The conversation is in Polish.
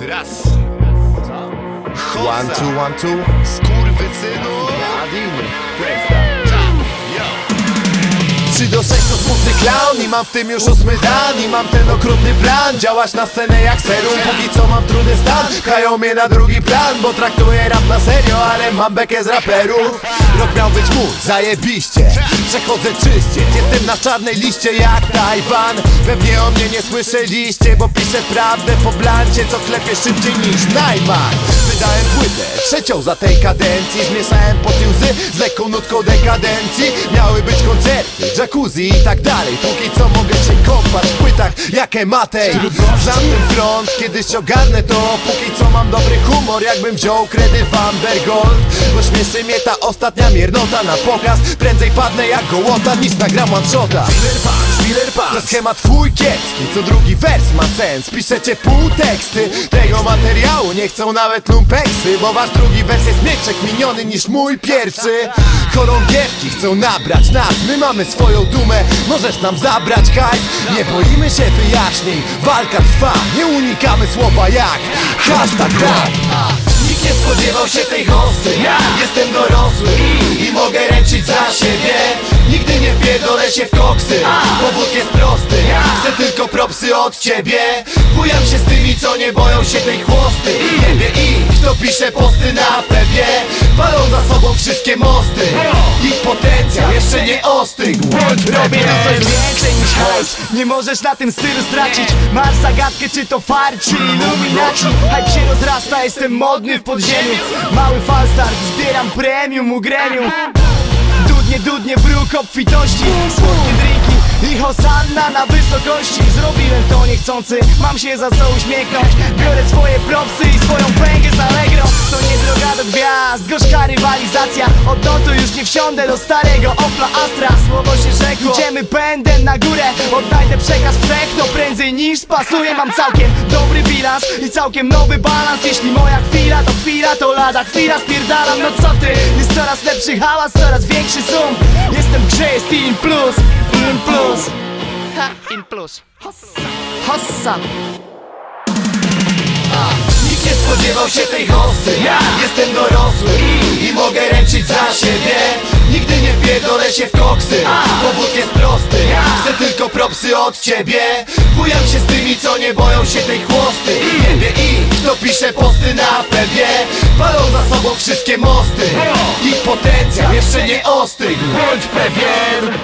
Raz. One, two, one, two. Skurwysynu. Adin. 3 do 6 to smutny clown I mam w tym już ósmy dan I mam ten okrutny plan. Działać na scenę jak serum Póki co mam trudny stan. Pchają mnie na drugi plan Bo traktuję rap na serio Ale mam bekę z raperów. Rok miał być mój, zajebiście. Przechodzę czyście Jestem na czarnej liście jak Tajwan. Pewnie o mnie nie słyszeliście Bo piszę prawdę po blancie Co klepie szybciej niż Najman. Wydałem płytę, trzecią za tej kadencji Zmieszałem pod łzy z lekką nutką dekadencji Miały być koncerty, jacuzzi i tak dalej. Póki co mogę się kąpać w płytach jak Ematej Znam ten front, kiedyś ogarnę to. Póki co mam dobry humor, jakbym wziął kredyt w Ambergold Bo śmieszy mnie ta ostatnia miernota na pokaz. Prędzej padnę jak gołota niż nagram one shota Punch To schemat twój kiepski, co drugi wers ma sens. Piszecie pół teksty tego materiału Nie chcą nawet lumpeksy Bo wasz drugi wers jest mieczek miniony niż mój pierwszy. Chorągiewki chcą nabrać nas My mamy swoją dumę, możesz nam zabrać hajs Nie boimy się wyjaśnień, walka trwa Nie unikamy słowa jak hashtag rap nie wpierdolę się w koksy Powód jest prosty. Chcę tylko propsy od ciebie. Bujam się z tymi co nie boją się tej chłosty. Jebie ich, kto pisze posty na pewnie Walą za sobą wszystkie mosty. Ich potencjał jeszcze nie ostygł. Robię to coś więcej niż hajs. Nie możesz na tym stylu stracić. Masz zagadkę czy to far czy iluminaci? Hype się rozrasta, jestem modny w podziemiu. Mały falstart, zbieram premium u gremium Dudnie, dudnie, bruk obfitości. Słodkie drinki i hosanna na wysokości. Zrobiłem to niechcący, mam się za co uśmiechnąć. Biorę swoje propsy i swoją pęgę z Allegro. To nie droga do gwiazd, gorzka rywalizacja. Od to już nie wsiądę do starego Opla Astra. Słowo się rzekło, idziemy pędem na górę. Oddajdę przekaz wszechno prędzej niż spasuję. Mam całkiem dobry bilans i całkiem nowy balans. Jeśli moja chwila to chwila, to lada chwila Spierdalam, no co ty? Coraz lepszy hałas, coraz większy zoom. Jestem w grze, jest in plus, in plus. Ha, in plus. Hossa Nikt nie spodziewał się tej hossy. Jestem dorosły i mogę ręczyć za siebie. Nigdy nie wpierdolę się w koksy. Powód jest prosty. Chcę tylko propsy od ciebie. Bujam tymi co nie boją się tej chłosty. Jebie ich, kto pisze posty na pewnie Walą za sobą wszystkie mosty. Ich potencjał jeszcze nie ostygł. Bądź pewien